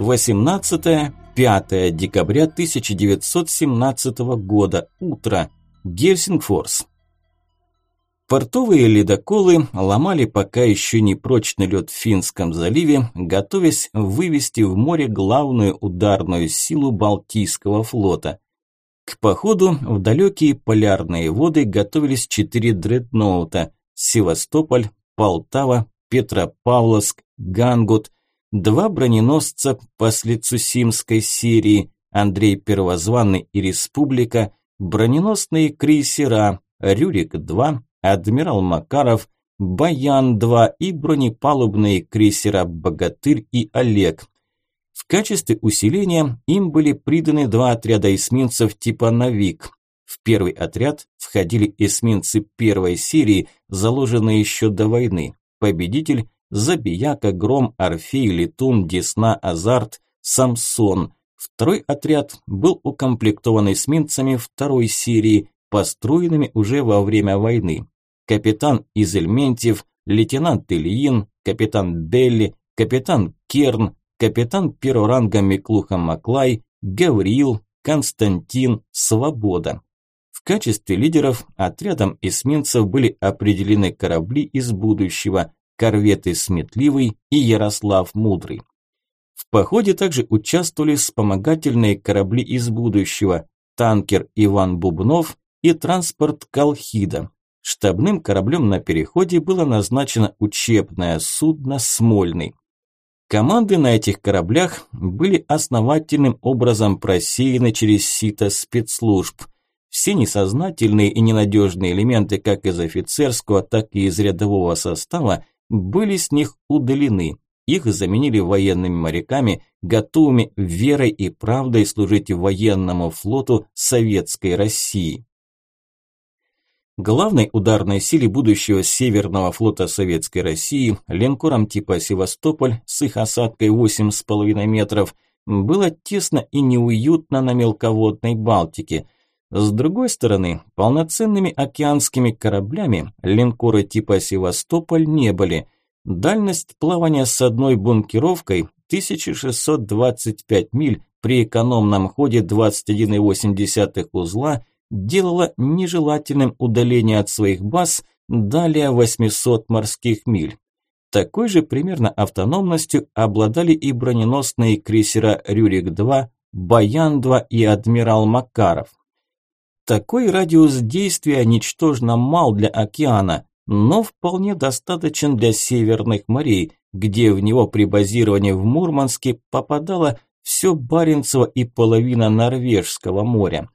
18-5 декабря 1917 года. Утро. Гельсингфорс. Портовые ледоколы ломали пока еще не прочный лед в Финском заливе, готовясь вывести в море главную ударную силу Балтийского флота. К походу в далекие полярные воды готовились четыре дредноута – Севастополь, Полтава, Петропавловск, Гангут, два броненосца Симской серии Андрей Первозванный и Республика, броненосные крейсера Рюрик-2, Адмирал Макаров, Баян-2 и бронепалубные крейсера Богатырь и Олег. В качестве усиления им были приданы два отряда эсминцев типа «Навик». В первый отряд входили эсминцы первой серии, заложенные еще до войны. Победитель Забияка, Гром, Орфей, Летун, Десна, Азарт, Самсон. Второй отряд был укомплектован эсминцами второй серии, построенными уже во время войны. Капитан Изельментьев, лейтенант Ильин, капитан Белли, капитан Керн, капитан первого ранга Миклуха Маклай, Гавриил, Константин, Свобода. В качестве лидеров отрядом эсминцев были определены корабли из будущего, корветы Сметливый и Ярослав Мудрый. В походе также участвовали вспомогательные корабли из будущего, танкер Иван Бубнов и транспорт Колхида. Штабным кораблем на переходе было назначено учебное судно «Смольный». Команды на этих кораблях были основательным образом просеяны через сито спецслужб. Все несознательные и ненадежные элементы как из офицерского, так и из рядового состава были с них удалены. Их заменили военными моряками, готовыми верой и правдой служить военному флоту Советской России. Главной ударной силе будущего Северного флота Советской России, линкором типа «Севастополь» с их осадкой 8,5 метров, было тесно и неуютно на мелководной Балтике. С другой стороны, полноценными океанскими кораблями линкоры типа «Севастополь» не были. Дальность плавания с одной бункеровкой 1625 миль при экономном ходе 21,8 узла – делало нежелательным удаление от своих баз далее 800 морских миль. Такой же примерно автономностью обладали и броненосные крейсера «Рюрик-2», «Баян-2» и «Адмирал Макаров». Такой радиус действия ничтожно мал для океана, но вполне достаточен для северных морей, где в него при базировании в Мурманске попадало все Баренцево и половина Норвежского моря.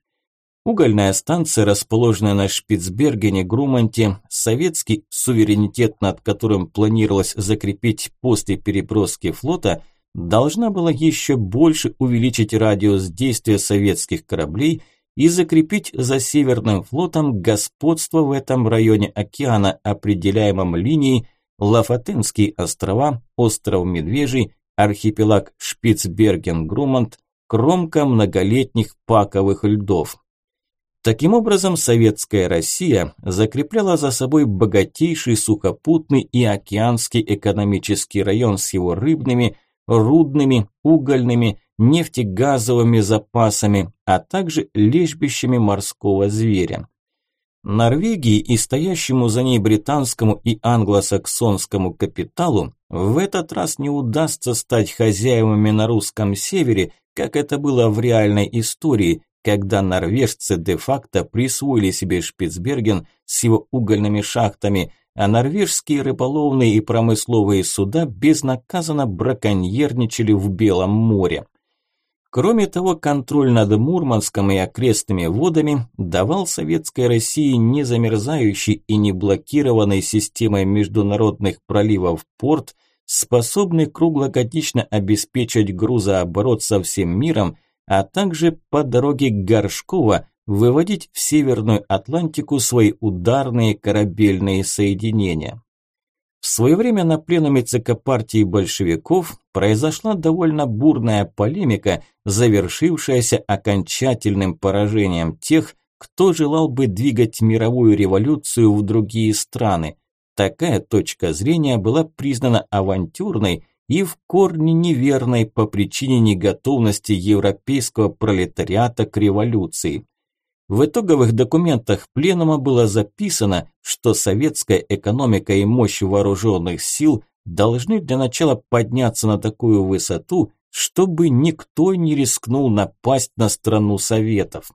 Угольная станция, расположенная на Шпицбергене, Груманте, советский суверенитет, над которым планировалось закрепить после переброски флота, должна была еще больше увеличить радиус действия советских кораблей и закрепить за Северным флотом господство в этом районе океана, определяемом линией Лафатенские острова, остров Медвежий, архипелаг Шпицберген-Грумант, кромка многолетних паковых льдов. Таким образом, советская Россия закрепляла за собой богатейший сухопутный и океанский экономический район с его рыбными, рудными, угольными, нефтегазовыми запасами, а также лежбищами морского зверя. Норвегии и стоящему за ней британскому и англосаксонскому капиталу в этот раз не удастся стать хозяевами на русском севере, как это было в реальной истории, когда норвежцы де-факто присвоили себе Шпицберген с его угольными шахтами, а норвежские рыболовные и промысловые суда безнаказанно браконьерничали в Белом море. Кроме того, контроль над Мурманском и окрестными водами давал Советской России не замерзающий и не блокированной системой международных проливов порт, способный круглогодично обеспечить грузооборот со всем миром а также по дороге Горшкова выводить в Северную Атлантику свои ударные корабельные соединения. В свое время на пленуме ЦК партии большевиков произошла довольно бурная полемика, завершившаяся окончательным поражением тех, кто желал бы двигать мировую революцию в другие страны. Такая точка зрения была признана авантюрной и в корне неверной по причине неготовности европейского пролетариата к революции. В итоговых документах Пленума было записано, что советская экономика и мощь вооруженных сил должны для начала подняться на такую высоту, чтобы никто не рискнул напасть на страну Советов.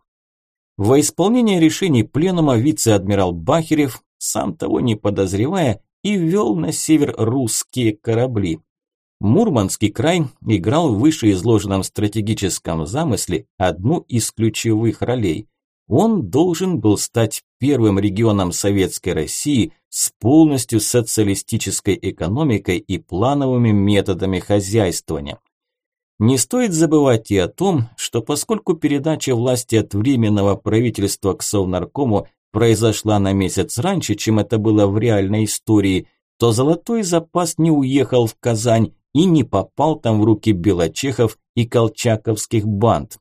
Во исполнение решений Пленума вице-адмирал Бахерев, сам того не подозревая, и вел на север русские корабли. Мурманский край играл в вышеизложенном стратегическом замысле одну из ключевых ролей. Он должен был стать первым регионом Советской России с полностью социалистической экономикой и плановыми методами хозяйствования. Не стоит забывать и о том, что поскольку передача власти от Временного правительства к Совнаркому произошла на месяц раньше, чем это было в реальной истории, то золотой запас не уехал в Казань и не попал там в руки белочехов и колчаковских банд.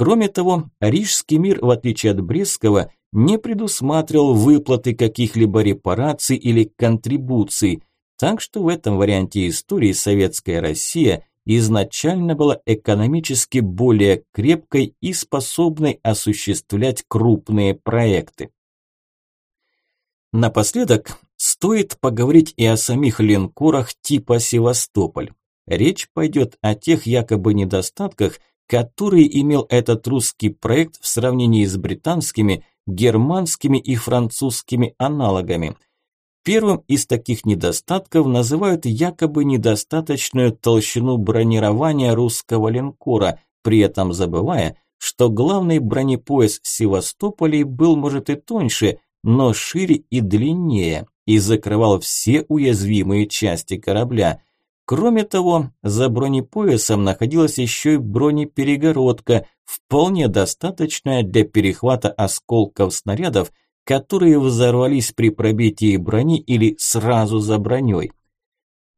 Кроме того, Рижский мир, в отличие от Брестского, не предусматривал выплаты каких-либо репараций или контрибуций, так что в этом варианте истории Советская Россия изначально была экономически более крепкой и способной осуществлять крупные проекты. Напоследок стоит поговорить и о самих линкорах типа «Севастополь». Речь пойдет о тех якобы недостатках, которые имел этот русский проект в сравнении с британскими, германскими и французскими аналогами. Первым из таких недостатков называют якобы недостаточную толщину бронирования русского линкора, при этом забывая, что главный бронепояс Севастополя был, может, и тоньше – но шире и длиннее и закрывал все уязвимые части корабля. Кроме того, за бронепоясом находилась еще и бронеперегородка, вполне достаточная для перехвата осколков снарядов, которые взорвались при пробитии брони или сразу за броней.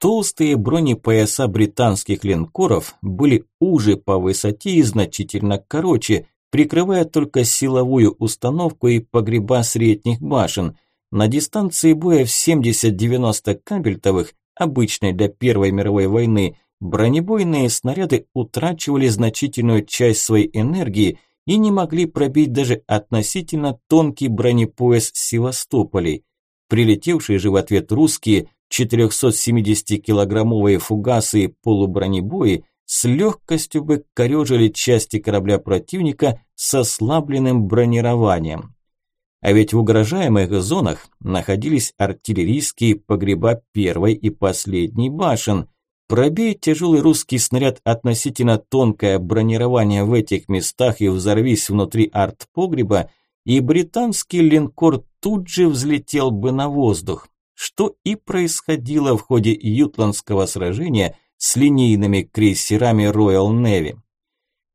Толстые бронепояса британских линкоров были уже по высоте и значительно короче, прикрывая только силовую установку и погреба средних башен. На дистанции боя в 70-90 кабельтовых, обычной для Первой мировой войны, бронебойные снаряды утрачивали значительную часть своей энергии и не могли пробить даже относительно тонкий бронепояс Севастополей. Прилетевшие же в ответ русские 470-килограммовые фугасы и полубронебои с легкостью бы корежили части корабля противника с ослабленным бронированием. А ведь в угрожаемых зонах находились артиллерийские погреба первой и последней башен. Пробей тяжелый русский снаряд относительно тонкое бронирование в этих местах и взорвись внутри артпогреба, и британский линкор тут же взлетел бы на воздух, что и происходило в ходе Ютландского сражения – с линейными крейсерами Royal Navy.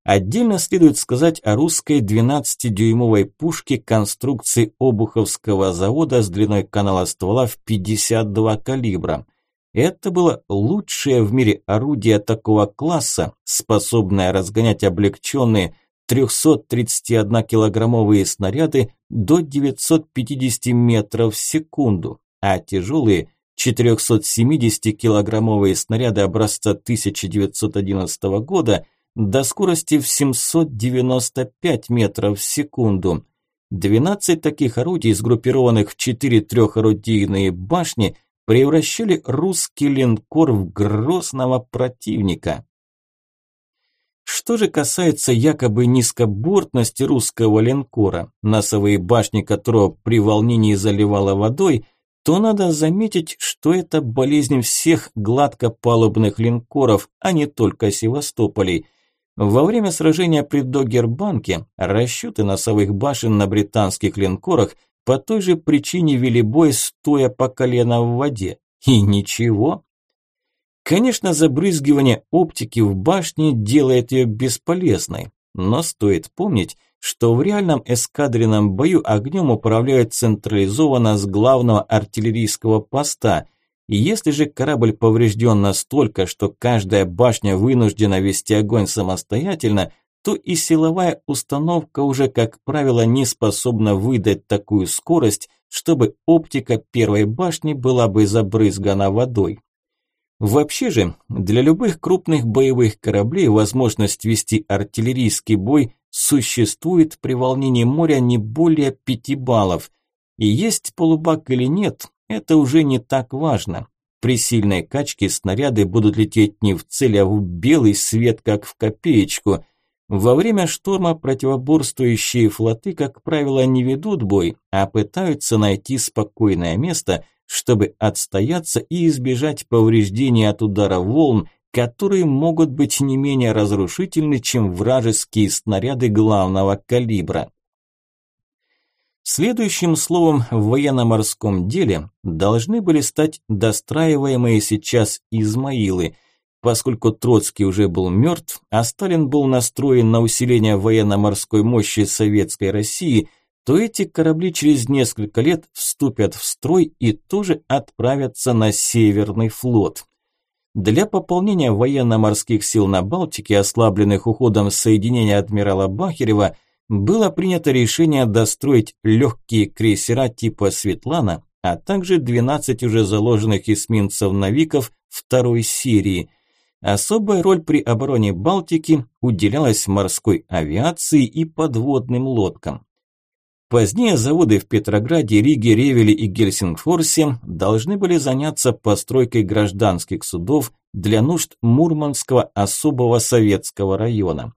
Отдельно следует сказать о русской 12-дюймовой пушке конструкции Обуховского завода с длиной канала ствола в 52 калибра. Это было лучшее в мире орудие такого класса, способное разгонять облегченные 331-килограммовые снаряды до 950 метров в секунду, а тяжелые 470-килограммовые снаряды образца 1911 года до скорости в 795 метров в секунду. 12 таких орудий, сгруппированных в 4 трехорудийные башни, превращали русский линкор в грозного противника. Что же касается якобы низкобортности русского линкора, носовые башни которого при волнении заливало водой – то надо заметить, что это болезнь всех гладкопалубных линкоров, а не только Севастополей. Во время сражения при Догербанке расчеты носовых башен на британских линкорах по той же причине вели бой, стоя по колено в воде. И ничего. Конечно, забрызгивание оптики в башне делает ее бесполезной, но стоит помнить, что в реальном эскадренном бою огнем управляют централизованно с главного артиллерийского поста. Если же корабль поврежден настолько, что каждая башня вынуждена вести огонь самостоятельно, то и силовая установка уже, как правило, не способна выдать такую скорость, чтобы оптика первой башни была бы забрызгана водой. Вообще же, для любых крупных боевых кораблей возможность вести артиллерийский бой существует при волнении моря не более 5 баллов. И есть полубак или нет, это уже не так важно. При сильной качке снаряды будут лететь не в цель, а в белый свет, как в копеечку. Во время шторма противоборствующие флоты, как правило, не ведут бой, а пытаются найти спокойное место – чтобы отстояться и избежать повреждений от удара волн, которые могут быть не менее разрушительны, чем вражеские снаряды главного калибра. Следующим словом в военно-морском деле должны были стать достраиваемые сейчас Измаилы. Поскольку Троцкий уже был мертв, а Сталин был настроен на усиление военно-морской мощи Советской России – то эти корабли через несколько лет вступят в строй и тоже отправятся на Северный флот. Для пополнения военно-морских сил на Балтике, ослабленных уходом соединения адмирала Бахерева, было принято решение достроить легкие крейсера типа «Светлана», а также 12 уже заложенных эсминцев-навиков второй серии. Особая роль при обороне Балтики уделялась морской авиации и подводным лодкам. Позднее заводы в Петрограде, Риге, Ревеле и Гельсингфорсе должны были заняться постройкой гражданских судов для нужд Мурманского особого советского района.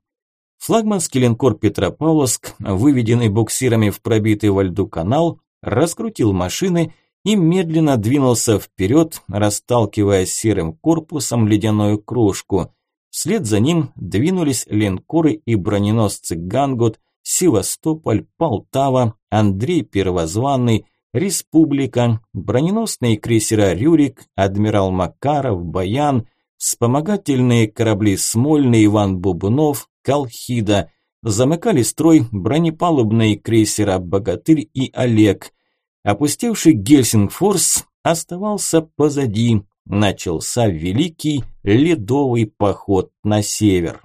Флагманский линкор Петропавловск, выведенный буксирами в пробитый во льду канал, раскрутил машины и медленно двинулся вперед, расталкивая серым корпусом ледяную крошку. Вслед за ним двинулись линкоры и броненосцы «Гангут», Севастополь, Полтава, Андрей Первозванный, Республика, броненосные крейсера «Рюрик», «Адмирал Макаров», «Баян», вспомогательные корабли «Смольный», «Иван Бубнов», «Колхида», замыкали строй бронепалубные крейсера «Богатырь» и «Олег». Опустевший Гельсингфорс оставался позади, начался великий ледовый поход на север.